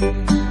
嗯。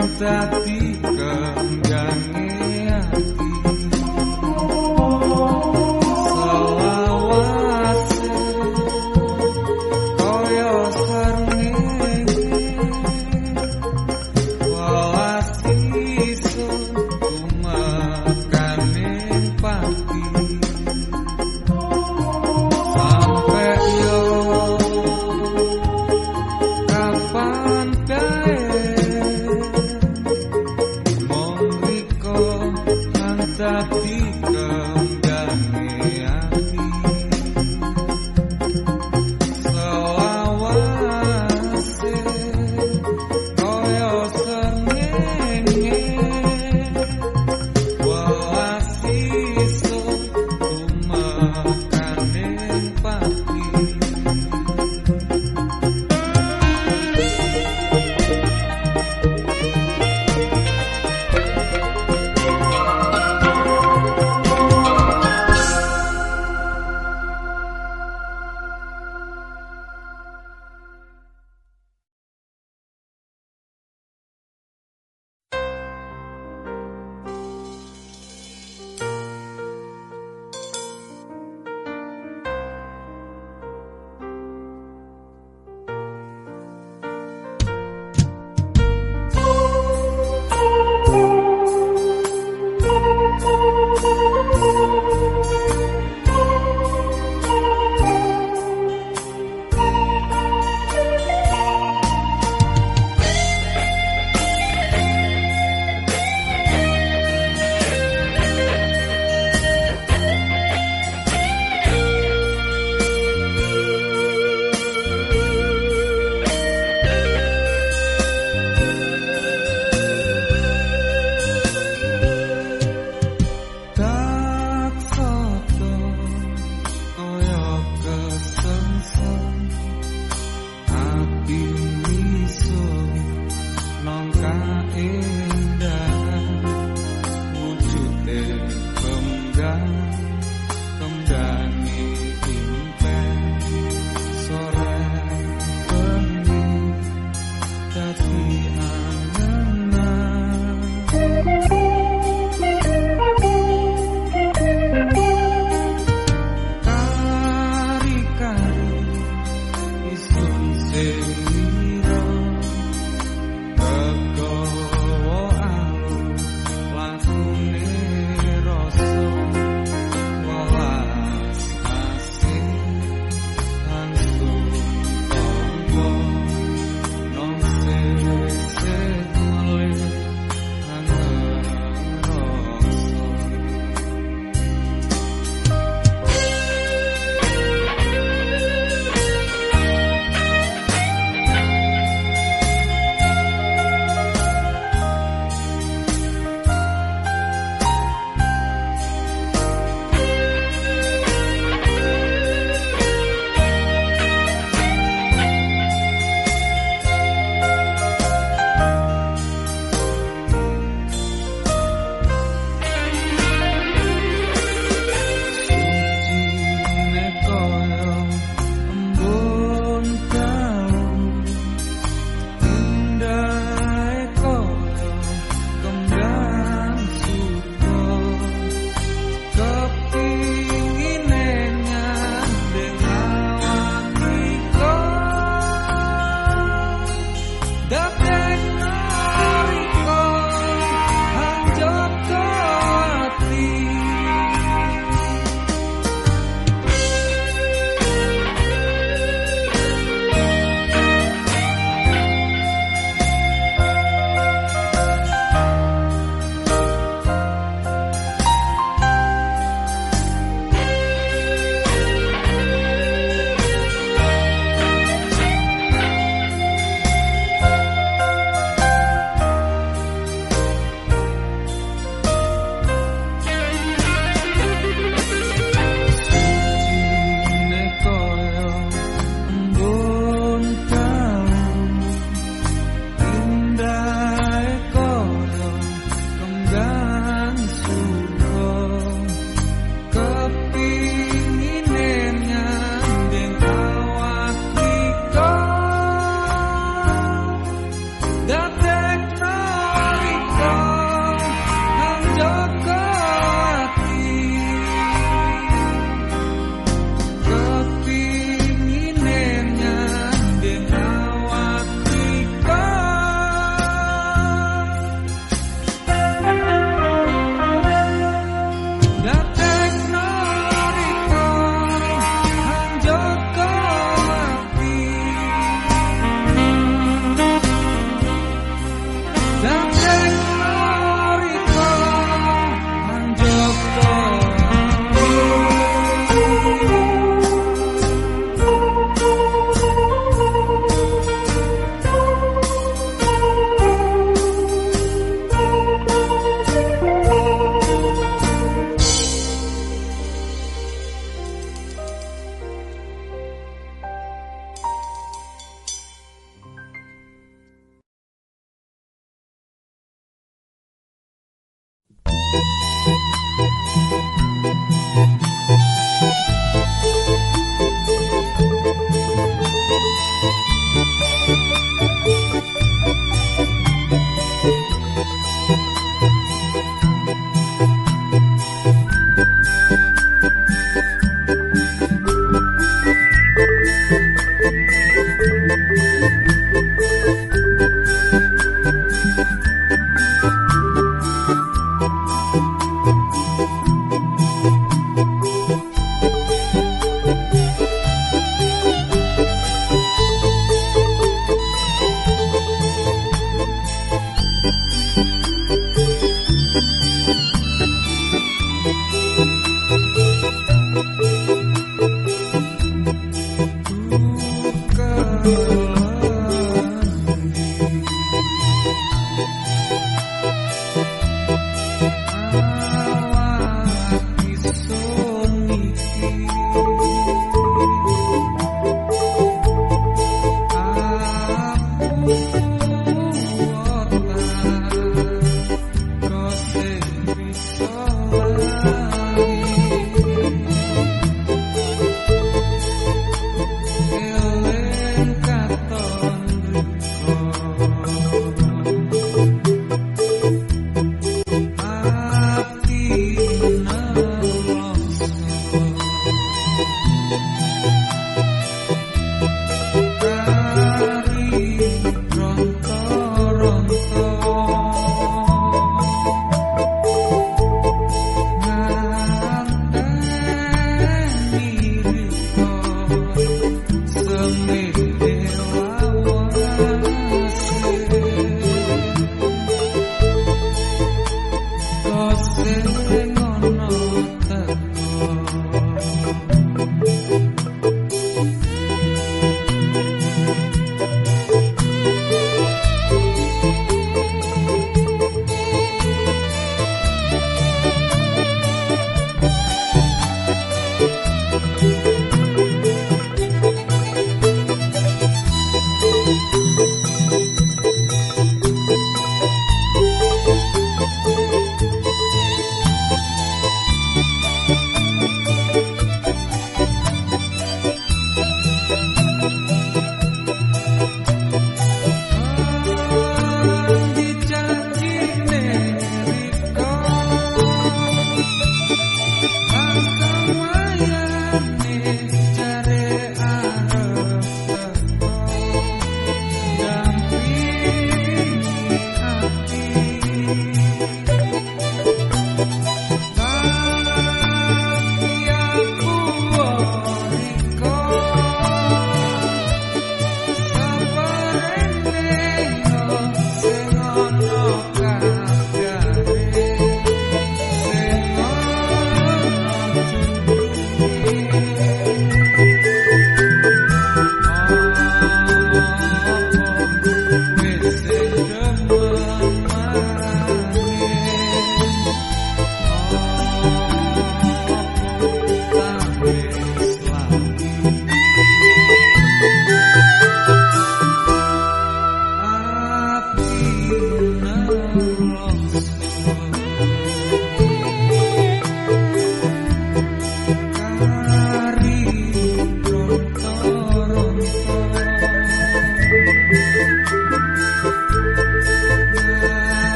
Kang dadi kenggange